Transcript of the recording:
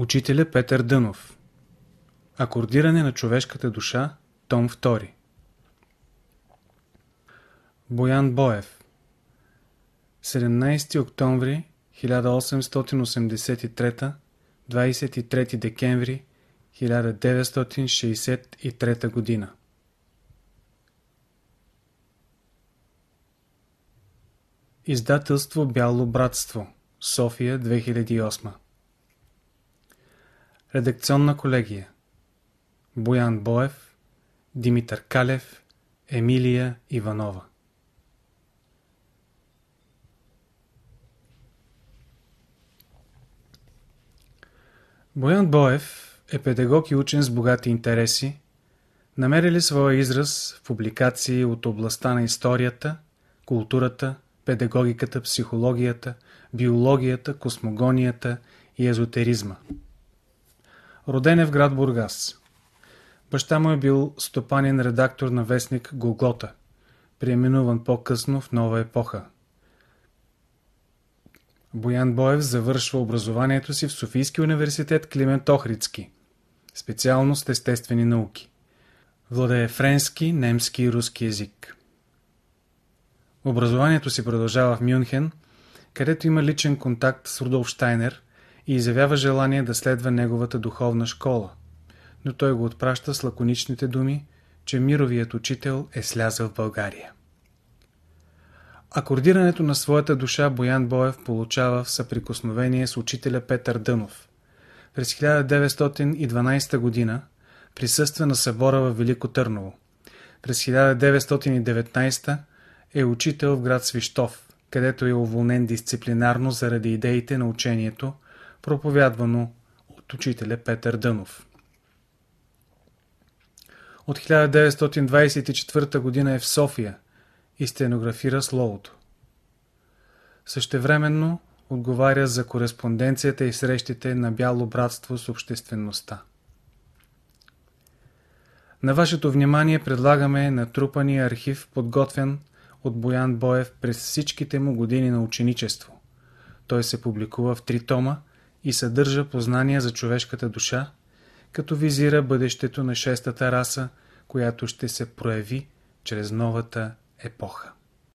Учителя Петър Дънов. Акордиране на човешката душа. Том 2 Боян Боев. 17 октомври 1883 23 декември 1963 година. Издателство Бяло братство. София 2008 Редакционна колегия. Боян Боев Димитър Калев Емилия Иванова. Боян Боев е педагог и учен с богати интереси, намерили своя израз в публикации от областта на историята, културата, педагогиката, психологията, биологията, космогонията и езотеризма. Роден е в град Бургас. Баща му е бил стопанин редактор на вестник Голгота, преименуван по-късно в нова епоха. Боян Боев завършва образованието си в Софийски университет Климент Охридски, специалност естествени науки. Владее френски, немски и руски язик. Образованието си продължава в Мюнхен, където има личен контакт с Рудолф Штайнер и изявява желание да следва неговата духовна школа, но той го отпраща с лаконичните думи, че мировият учител е слязъл в България. Акордирането на своята душа Боян Боев получава в съприкосновение с учителя Петър Дънов. През 1912 г. присъства на събора в Велико Търново. През 1919 е учител в град Свищов, където е уволнен дисциплинарно заради идеите на учението, проповядвано от учителя Петър Дънов. От 1924 г. е в София и стенографира словото. Същевременно отговаря за кореспонденцията и срещите на Бяло братство с обществеността. На вашето внимание предлагаме натрупания архив, подготвен от Боян Боев през всичките му години на ученичество. Той се публикува в три тома и съдържа познания за човешката душа, като визира бъдещето на шестата раса, която ще се прояви чрез новата епоха.